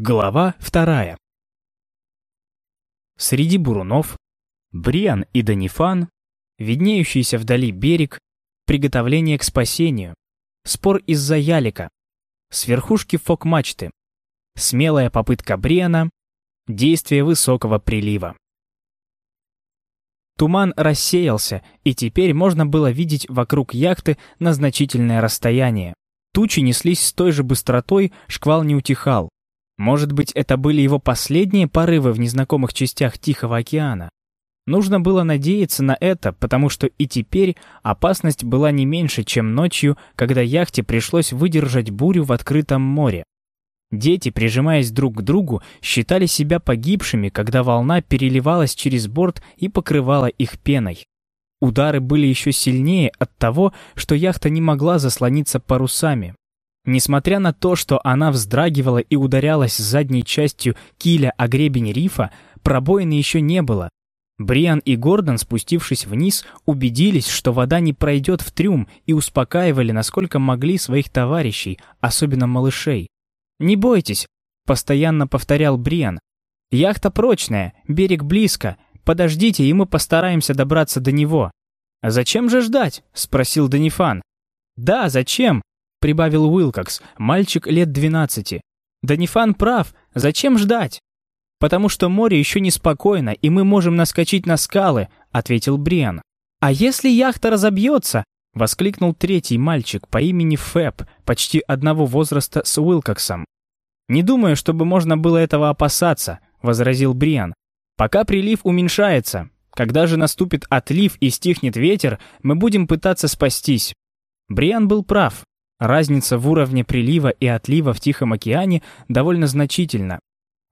Глава вторая. Среди бурунов, Бриан и Данифан, виднеющийся вдали берег, приготовление к спасению, спор из-за ялика, с верхушки фок-мачты, смелая попытка Бриана, действие высокого прилива. Туман рассеялся, и теперь можно было видеть вокруг яхты на значительное расстояние. Тучи неслись с той же быстротой, шквал не утихал. Может быть, это были его последние порывы в незнакомых частях Тихого океана? Нужно было надеяться на это, потому что и теперь опасность была не меньше, чем ночью, когда яхте пришлось выдержать бурю в открытом море. Дети, прижимаясь друг к другу, считали себя погибшими, когда волна переливалась через борт и покрывала их пеной. Удары были еще сильнее от того, что яхта не могла заслониться парусами. Несмотря на то, что она вздрагивала и ударялась задней частью киля о гребень рифа, пробоины еще не было. Бриан и Гордон, спустившись вниз, убедились, что вода не пройдет в трюм и успокаивали, насколько могли своих товарищей, особенно малышей. «Не бойтесь», — постоянно повторял Бриан. «Яхта прочная, берег близко. Подождите, и мы постараемся добраться до него». «Зачем же ждать?» — спросил Данифан. «Да, зачем?» — прибавил Уилкокс, мальчик лет двенадцати. «Данифан прав. Зачем ждать?» «Потому что море еще неспокойно, и мы можем наскочить на скалы», — ответил Бриан. «А если яхта разобьется?» — воскликнул третий мальчик по имени Фэб, почти одного возраста с Уилкоксом. «Не думаю, чтобы можно было этого опасаться», — возразил Бриан. «Пока прилив уменьшается. Когда же наступит отлив и стихнет ветер, мы будем пытаться спастись». Бриан был прав. Разница в уровне прилива и отлива в Тихом океане довольно значительна.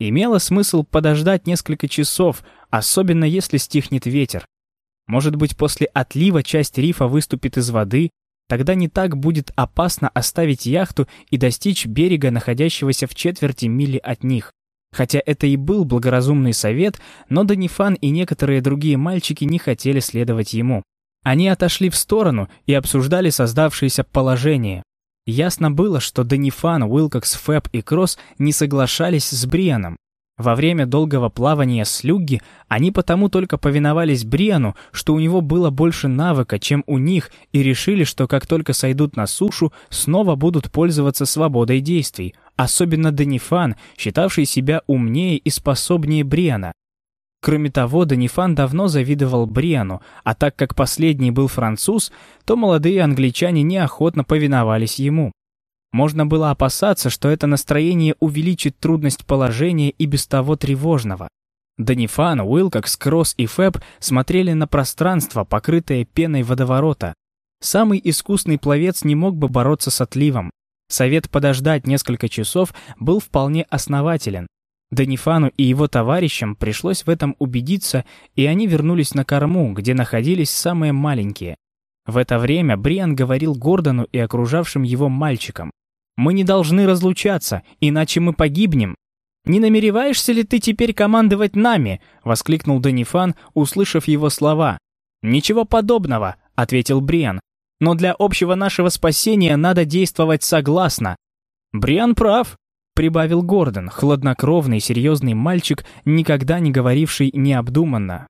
Имело смысл подождать несколько часов, особенно если стихнет ветер. Может быть, после отлива часть рифа выступит из воды, тогда не так будет опасно оставить яхту и достичь берега, находящегося в четверти мили от них. Хотя это и был благоразумный совет, но Данифан и некоторые другие мальчики не хотели следовать ему. Они отошли в сторону и обсуждали создавшееся положение. Ясно было, что Данифан, Уилкокс, Фэб и Кросс не соглашались с Брианом. Во время долгого плавания с Люгги они потому только повиновались Бриану, что у него было больше навыка, чем у них, и решили, что как только сойдут на сушу, снова будут пользоваться свободой действий, особенно Данифан, считавший себя умнее и способнее Бриана. Кроме того, Данифан давно завидовал Бриану, а так как последний был француз, то молодые англичане неохотно повиновались ему. Можно было опасаться, что это настроение увеличит трудность положения и без того тревожного. Данифан, Уилкокс, Кросс и Фэб смотрели на пространство, покрытое пеной водоворота. Самый искусный пловец не мог бы бороться с отливом. Совет подождать несколько часов был вполне основателен. Данифану и его товарищам пришлось в этом убедиться, и они вернулись на корму, где находились самые маленькие. В это время Бриан говорил Гордону и окружавшим его мальчикам. «Мы не должны разлучаться, иначе мы погибнем». «Не намереваешься ли ты теперь командовать нами?» — воскликнул Данифан, услышав его слова. «Ничего подобного», — ответил Бриан. «Но для общего нашего спасения надо действовать согласно». «Бриан прав», прибавил Гордон, хладнокровный, серьезный мальчик, никогда не говоривший необдуманно.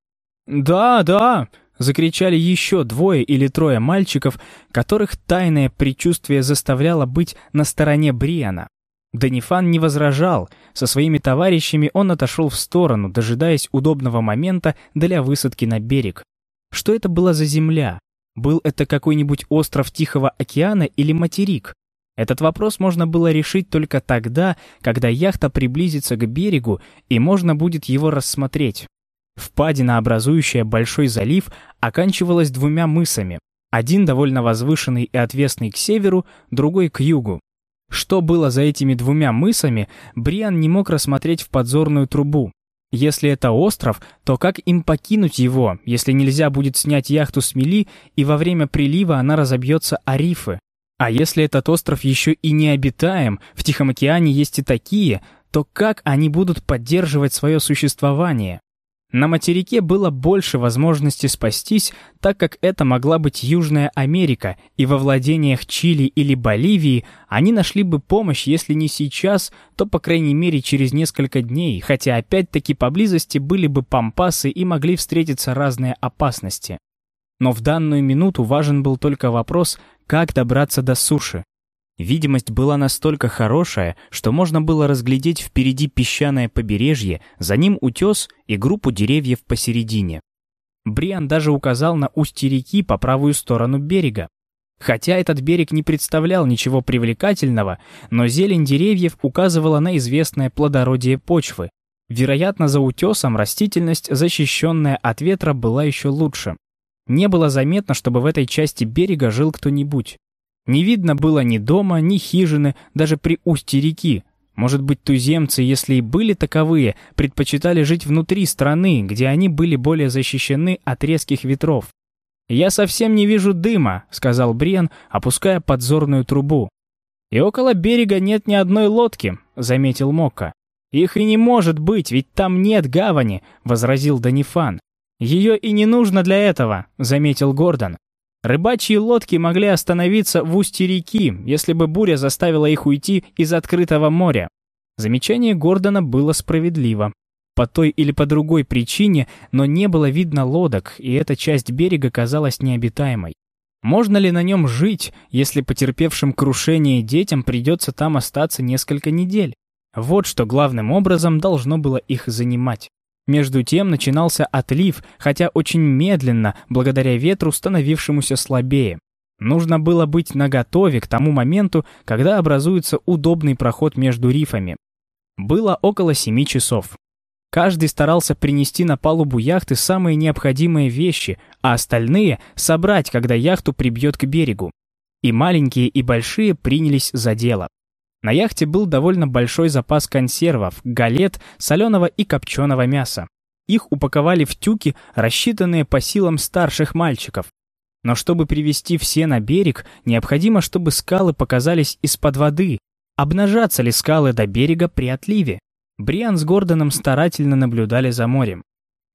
«Да, да!» — закричали еще двое или трое мальчиков, которых тайное предчувствие заставляло быть на стороне Бриана. Данифан не возражал, со своими товарищами он отошел в сторону, дожидаясь удобного момента для высадки на берег. Что это была за земля? Был это какой-нибудь остров Тихого океана или материк? Этот вопрос можно было решить только тогда, когда яхта приблизится к берегу и можно будет его рассмотреть. Впадина, образующая большой залив, оканчивалась двумя мысами. Один довольно возвышенный и отвесный к северу, другой к югу. Что было за этими двумя мысами, Бриан не мог рассмотреть в подзорную трубу. Если это остров, то как им покинуть его, если нельзя будет снять яхту с мели, и во время прилива она разобьется о рифы? А если этот остров еще и необитаем, в Тихом океане есть и такие, то как они будут поддерживать свое существование? На материке было больше возможностей спастись, так как это могла быть Южная Америка, и во владениях Чили или Боливии они нашли бы помощь, если не сейчас, то, по крайней мере, через несколько дней, хотя опять-таки поблизости были бы пампасы и могли встретиться разные опасности. Но в данную минуту важен был только вопрос, как добраться до суши. Видимость была настолько хорошая, что можно было разглядеть впереди песчаное побережье, за ним утес и группу деревьев посередине. Бриан даже указал на устье реки по правую сторону берега. Хотя этот берег не представлял ничего привлекательного, но зелень деревьев указывала на известное плодородие почвы. Вероятно, за утесом растительность, защищенная от ветра, была еще лучше. Не было заметно, чтобы в этой части берега жил кто-нибудь. Не видно было ни дома, ни хижины, даже при устье реки. Может быть, туземцы, если и были таковые, предпочитали жить внутри страны, где они были более защищены от резких ветров. «Я совсем не вижу дыма», — сказал Бриан, опуская подзорную трубу. «И около берега нет ни одной лодки», — заметил Мокка. «Их и не может быть, ведь там нет гавани», — возразил Данифан. «Ее и не нужно для этого», — заметил Гордон. Рыбачьи лодки могли остановиться в устье реки, если бы буря заставила их уйти из открытого моря. Замечание Гордона было справедливо. По той или по другой причине, но не было видно лодок, и эта часть берега казалась необитаемой. Можно ли на нем жить, если потерпевшим крушение детям придется там остаться несколько недель? Вот что главным образом должно было их занимать. Между тем начинался отлив, хотя очень медленно, благодаря ветру, становившемуся слабее. Нужно было быть наготове к тому моменту, когда образуется удобный проход между рифами. Было около семи часов. Каждый старался принести на палубу яхты самые необходимые вещи, а остальные — собрать, когда яхту прибьет к берегу. И маленькие, и большие принялись за дело. На яхте был довольно большой запас консервов, галет, соленого и копченого мяса. Их упаковали в тюки, рассчитанные по силам старших мальчиков. Но чтобы привести все на берег, необходимо, чтобы скалы показались из-под воды. Обнажатся ли скалы до берега при отливе? Бриан с Гордоном старательно наблюдали за морем.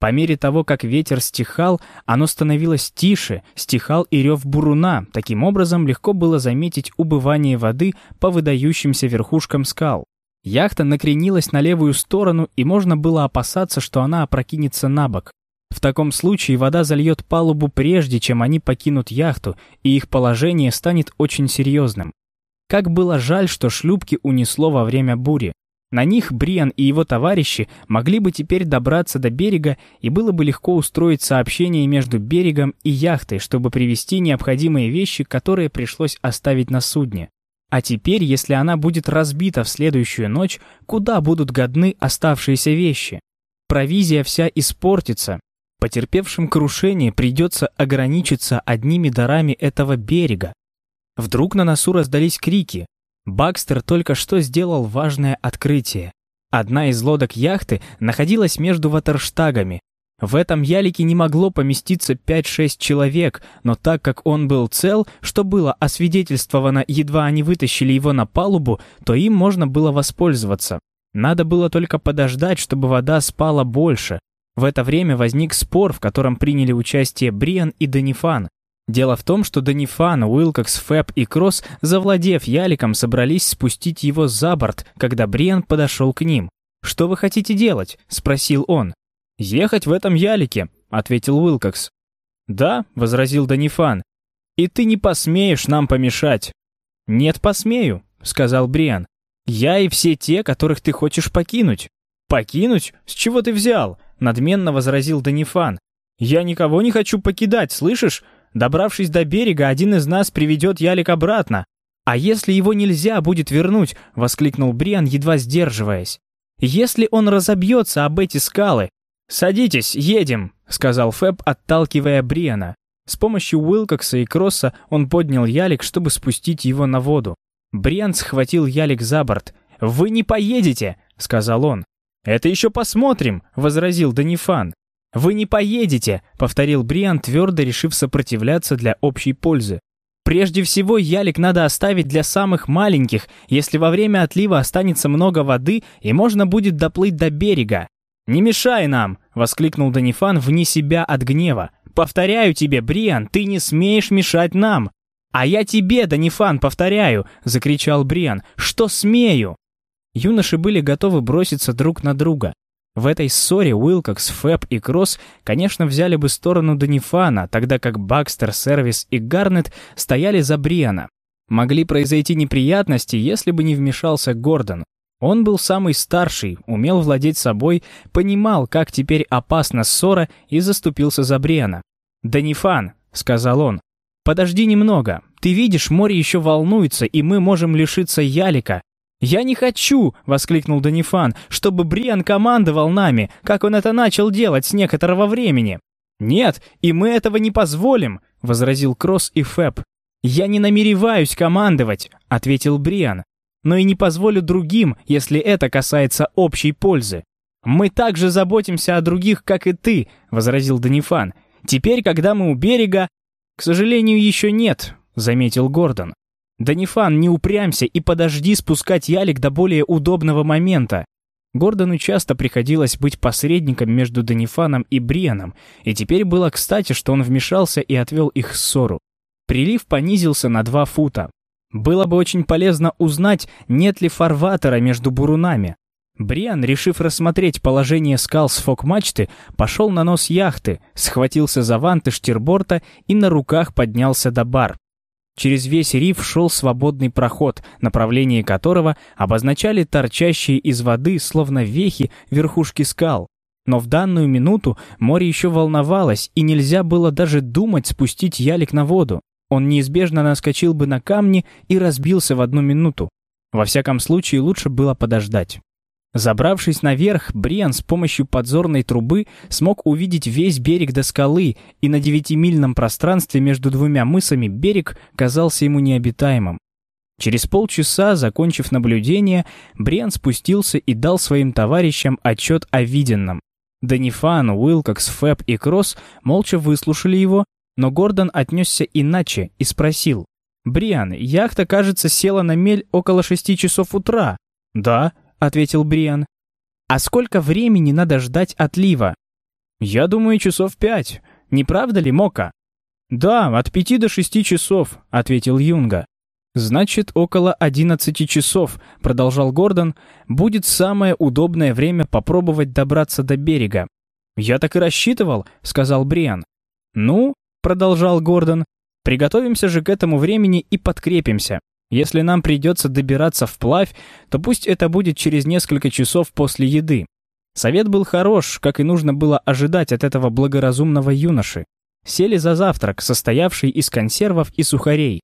По мере того, как ветер стихал, оно становилось тише, стихал и рев буруна. Таким образом, легко было заметить убывание воды по выдающимся верхушкам скал. Яхта накренилась на левую сторону, и можно было опасаться, что она опрокинется на бок. В таком случае вода зальет палубу прежде, чем они покинут яхту, и их положение станет очень серьезным. Как было жаль, что шлюпки унесло во время бури. На них Бриан и его товарищи могли бы теперь добраться до берега, и было бы легко устроить сообщение между берегом и яхтой, чтобы привезти необходимые вещи, которые пришлось оставить на судне. А теперь, если она будет разбита в следующую ночь, куда будут годны оставшиеся вещи? Провизия вся испортится. Потерпевшим крушение придется ограничиться одними дарами этого берега. Вдруг на носу раздались крики. Бакстер только что сделал важное открытие. Одна из лодок яхты находилась между ватерштагами. В этом ялике не могло поместиться 5-6 человек, но так как он был цел, что было освидетельствовано, едва они вытащили его на палубу, то им можно было воспользоваться. Надо было только подождать, чтобы вода спала больше. В это время возник спор, в котором приняли участие Бриан и Данифан. Дело в том, что Данифан, Уилкокс, Фэб и Кросс, завладев яликом, собрались спустить его за борт, когда Бриан подошел к ним. «Что вы хотите делать?» — спросил он. «Ехать в этом ялике», — ответил Уилкокс. «Да», — возразил Данифан. «И ты не посмеешь нам помешать». «Нет, посмею», — сказал Бриан. «Я и все те, которых ты хочешь покинуть». «Покинуть? С чего ты взял?» — надменно возразил Данифан. «Я никого не хочу покидать, слышишь? Добравшись до берега, один из нас приведет ялик обратно. А если его нельзя будет вернуть, воскликнул Бриан, едва сдерживаясь. Если он разобьется об эти скалы. Садитесь, едем, сказал Фэб, отталкивая Бриана. С помощью Уилкокса и Кросса он поднял ялик, чтобы спустить его на воду. Бриан схватил ялик за борт. «Вы не поедете!» — сказал он. «Это еще посмотрим!» — возразил Данифан. «Вы не поедете», — повторил Бриан, твердо решив сопротивляться для общей пользы. «Прежде всего, ялик надо оставить для самых маленьких, если во время отлива останется много воды и можно будет доплыть до берега. «Не мешай нам!» — воскликнул Данифан вне себя от гнева. «Повторяю тебе, Бриан, ты не смеешь мешать нам!» «А я тебе, Данифан, повторяю!» — закричал Бриан. «Что смею?» Юноши были готовы броситься друг на друга. В этой ссоре Уилкокс, Фэб и Кросс, конечно, взяли бы сторону Данифана, тогда как Бакстер, Сервис и Гарнет стояли за Бриана. Могли произойти неприятности, если бы не вмешался Гордон. Он был самый старший, умел владеть собой, понимал, как теперь опасна ссора и заступился за Бриана. «Данифан», — сказал он, — «подожди немного. Ты видишь, море еще волнуется, и мы можем лишиться ялика. «Я не хочу!» — воскликнул Данифан, «чтобы Бриан командовал нами, как он это начал делать с некоторого времени». «Нет, и мы этого не позволим!» — возразил Кросс и Фэб. «Я не намереваюсь командовать», — ответил Бриан. «Но и не позволю другим, если это касается общей пользы». «Мы также заботимся о других, как и ты», — возразил Данифан. «Теперь, когда мы у берега...» «К сожалению, еще нет», — заметил Гордон. «Данифан, не упрямься и подожди спускать ялик до более удобного момента». Гордону часто приходилось быть посредником между Данифаном и Брианом, и теперь было кстати, что он вмешался и отвел их ссору. Прилив понизился на два фута. Было бы очень полезно узнать, нет ли фарватера между бурунами. Бриан, решив рассмотреть положение скал с фок-мачты, пошел на нос яхты, схватился за ванты штирборта и на руках поднялся до бар. Через весь риф шел свободный проход, направление которого обозначали торчащие из воды, словно вехи, верхушки скал. Но в данную минуту море еще волновалось, и нельзя было даже думать спустить ялик на воду. Он неизбежно наскочил бы на камни и разбился в одну минуту. Во всяком случае, лучше было подождать. Забравшись наверх, Бриан с помощью подзорной трубы смог увидеть весь берег до скалы, и на девятимильном пространстве между двумя мысами берег казался ему необитаемым. Через полчаса, закончив наблюдение, Бриан спустился и дал своим товарищам отчет о виденном. Данифан, Уилкокс, Фэб и Кросс молча выслушали его, но Гордон отнесся иначе и спросил. «Бриан, яхта, кажется, села на мель около шести часов утра». «Да», ответил Бриан. «А сколько времени надо ждать отлива?» «Я думаю, часов пять. Не правда ли, Мока?» «Да, от пяти до шести часов», — ответил Юнга. «Значит, около одиннадцати часов», — продолжал Гордон, «будет самое удобное время попробовать добраться до берега». «Я так и рассчитывал», — сказал Бриан. «Ну», — продолжал Гордон, «приготовимся же к этому времени и подкрепимся. Если нам придется добираться вплавь, то пусть это будет через несколько часов после еды. Совет был хорош, как и нужно было ожидать от этого благоразумного юноши. Сели за завтрак, состоявший из консервов и сухарей.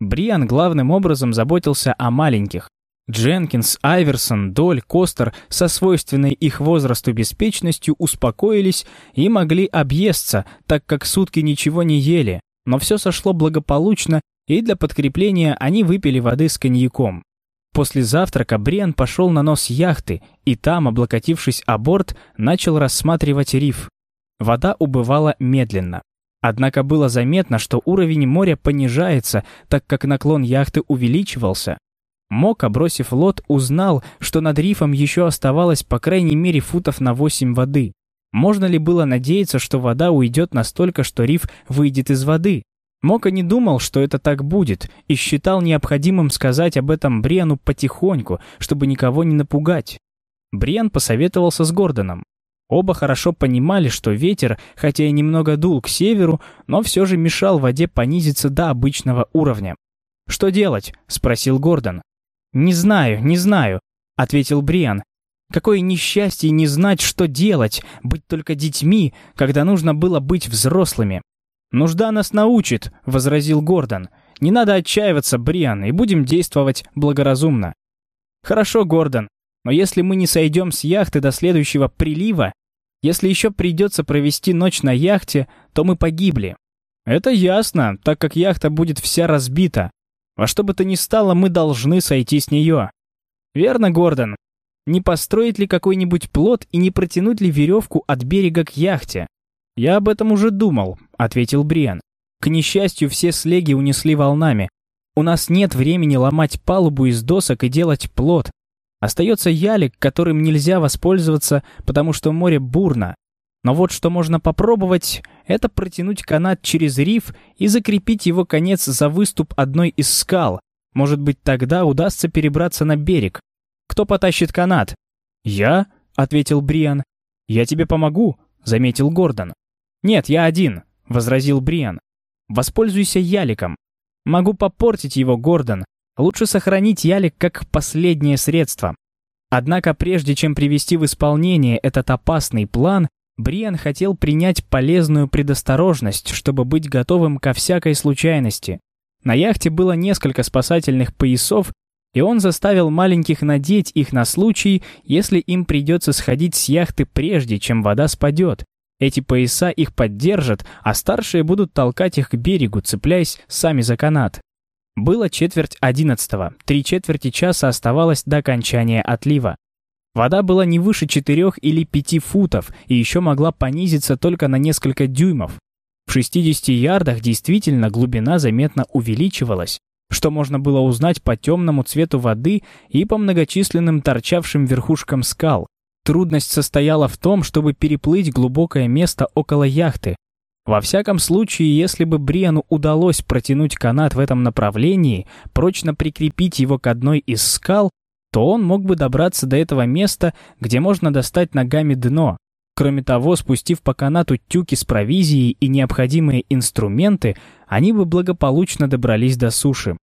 Бриан главным образом заботился о маленьких. Дженкинс, Айверсон, Доль, Костер со свойственной их возрасту беспечностью успокоились и могли объесться, так как сутки ничего не ели, но все сошло благополучно, и для подкрепления они выпили воды с коньяком. После завтрака Бриан пошел на нос яхты, и там, облокотившись о борт, начал рассматривать риф. Вода убывала медленно. Однако было заметно, что уровень моря понижается, так как наклон яхты увеличивался. Мока, бросив лот, узнал, что над рифом еще оставалось по крайней мере футов на 8 воды. Можно ли было надеяться, что вода уйдет настолько, что риф выйдет из воды? Мока не думал, что это так будет, и считал необходимым сказать об этом Бриану потихоньку, чтобы никого не напугать. Бриан посоветовался с Гордоном. Оба хорошо понимали, что ветер, хотя и немного дул к северу, но все же мешал воде понизиться до обычного уровня. «Что делать?» — спросил Гордон. «Не знаю, не знаю», — ответил Бриан. «Какое несчастье не знать, что делать, быть только детьми, когда нужно было быть взрослыми. «Нужда нас научит», — возразил Гордон. «Не надо отчаиваться, Бриан, и будем действовать благоразумно». «Хорошо, Гордон, но если мы не сойдем с яхты до следующего прилива, если еще придется провести ночь на яхте, то мы погибли». «Это ясно, так как яхта будет вся разбита. Во что бы то ни стало, мы должны сойти с нее». «Верно, Гордон. Не построить ли какой-нибудь плот и не протянуть ли веревку от берега к яхте?» «Я об этом уже думал», — ответил Бриан. «К несчастью, все слеги унесли волнами. У нас нет времени ломать палубу из досок и делать плот. Остается ялик, которым нельзя воспользоваться, потому что море бурно. Но вот что можно попробовать, это протянуть канат через риф и закрепить его конец за выступ одной из скал. Может быть, тогда удастся перебраться на берег. Кто потащит канат? «Я?» — ответил Бриан. «Я тебе помогу», — заметил Гордон. «Нет, я один», — возразил Бриан. «Воспользуйся яликом. Могу попортить его, Гордон. Лучше сохранить ялик как последнее средство». Однако прежде чем привести в исполнение этот опасный план, Бриан хотел принять полезную предосторожность, чтобы быть готовым ко всякой случайности. На яхте было несколько спасательных поясов, и он заставил маленьких надеть их на случай, если им придется сходить с яхты прежде, чем вода спадет. Эти пояса их поддержат, а старшие будут толкать их к берегу, цепляясь сами за канат. Было четверть одиннадцатого, три четверти часа оставалось до окончания отлива. Вода была не выше четырех или пяти футов и еще могла понизиться только на несколько дюймов. В 60 ярдах действительно глубина заметно увеличивалась, что можно было узнать по темному цвету воды и по многочисленным торчавшим верхушкам скал. Трудность состояла в том, чтобы переплыть глубокое место около яхты. Во всяком случае, если бы Бриану удалось протянуть канат в этом направлении, прочно прикрепить его к одной из скал, то он мог бы добраться до этого места, где можно достать ногами дно. Кроме того, спустив по канату тюки с провизией и необходимые инструменты, они бы благополучно добрались до суши.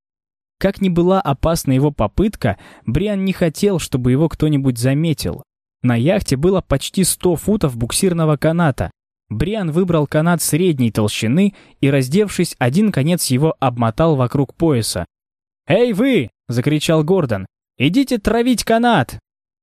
Как ни была опасна его попытка, Бриан не хотел, чтобы его кто-нибудь заметил. На яхте было почти 100 футов буксирного каната. Бриан выбрал канат средней толщины и, раздевшись, один конец его обмотал вокруг пояса. «Эй вы!» — закричал Гордон. «Идите травить канат!»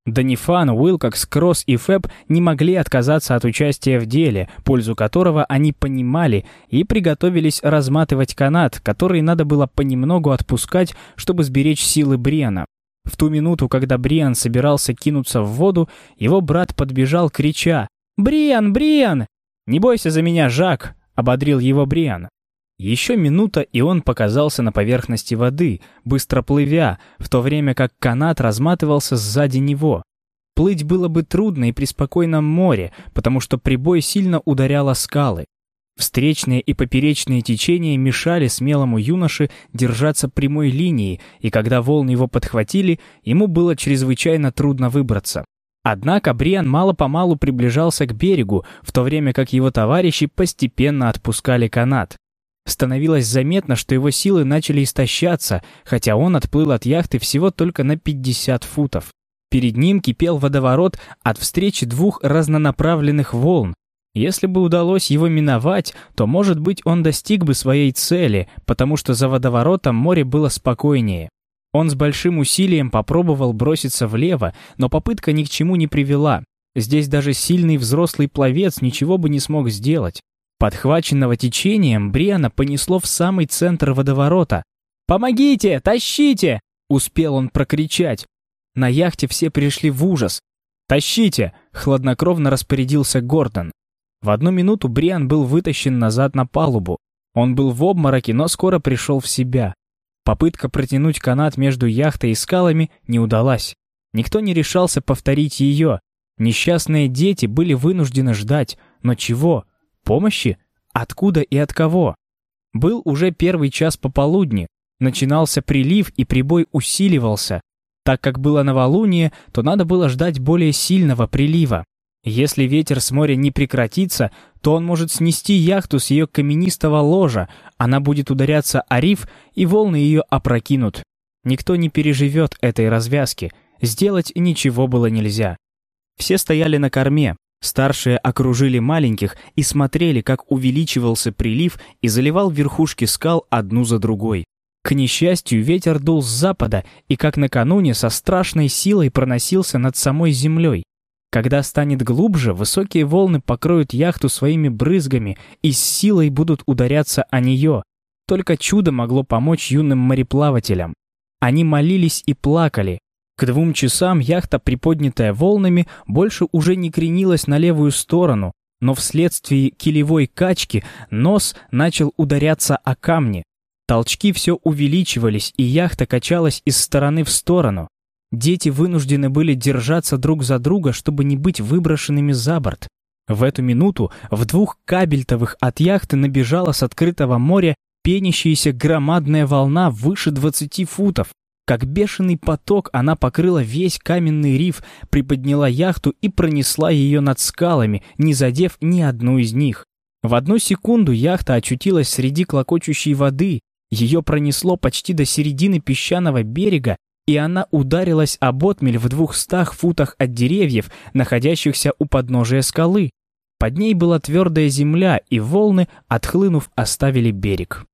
Данифан, Уилкокс, Кросс и Фэб не могли отказаться от участия в деле, пользу которого они понимали, и приготовились разматывать канат, который надо было понемногу отпускать, чтобы сберечь силы Бриана. В ту минуту, когда Бриан собирался кинуться в воду, его брат подбежал, крича «Бриан, Бриан!» «Не бойся за меня, Жак!» — ободрил его Бриан. Еще минута, и он показался на поверхности воды, быстро плывя, в то время как канат разматывался сзади него. Плыть было бы трудно и при спокойном море, потому что прибой сильно ударял о скалы. Встречные и поперечные течения мешали смелому юноше держаться прямой линии, и когда волны его подхватили, ему было чрезвычайно трудно выбраться. Однако Бриан мало-помалу приближался к берегу, в то время как его товарищи постепенно отпускали канат. Становилось заметно, что его силы начали истощаться, хотя он отплыл от яхты всего только на 50 футов. Перед ним кипел водоворот от встречи двух разнонаправленных волн. Если бы удалось его миновать, то, может быть, он достиг бы своей цели, потому что за водоворотом море было спокойнее. Он с большим усилием попробовал броситься влево, но попытка ни к чему не привела. Здесь даже сильный взрослый пловец ничего бы не смог сделать. Подхваченного течением, Бриана понесло в самый центр водоворота. «Помогите! Тащите!» — успел он прокричать. На яхте все пришли в ужас. «Тащите!» — хладнокровно распорядился Гордон. В одну минуту Бриан был вытащен назад на палубу. Он был в обмороке, но скоро пришел в себя. Попытка протянуть канат между яхтой и скалами не удалась. Никто не решался повторить ее. Несчастные дети были вынуждены ждать. Но чего? Помощи? Откуда и от кого? Был уже первый час пополудни. Начинался прилив, и прибой усиливался. Так как было новолуние, то надо было ждать более сильного прилива. Если ветер с моря не прекратится, то он может снести яхту с ее каменистого ложа, она будет ударяться о риф, и волны ее опрокинут. Никто не переживет этой развязки, сделать ничего было нельзя. Все стояли на корме, Старшие окружили маленьких и смотрели, как увеличивался прилив и заливал верхушки скал одну за другой. К несчастью, ветер дул с запада и, как накануне, со страшной силой проносился над самой землей. Когда станет глубже, высокие волны покроют яхту своими брызгами и с силой будут ударяться о нее. Только чудо могло помочь юным мореплавателям. Они молились и плакали, к двум часам яхта, приподнятая волнами, больше уже не кренилась на левую сторону, но вследствие килевой качки нос начал ударяться о камни. Толчки все увеличивались, и яхта качалась из стороны в сторону. Дети вынуждены были держаться друг за друга, чтобы не быть выброшенными за борт. В эту минуту в двух кабельтовых от яхты набежала с открытого моря пенящаяся громадная волна выше 20 футов. Как бешеный поток она покрыла весь каменный риф, приподняла яхту и пронесла ее над скалами, не задев ни одну из них. В одну секунду яхта очутилась среди клокочущей воды, ее пронесло почти до середины песчаного берега, и она ударилась об отмель в двухстах футах от деревьев, находящихся у подножия скалы. Под ней была твердая земля, и волны, отхлынув, оставили берег.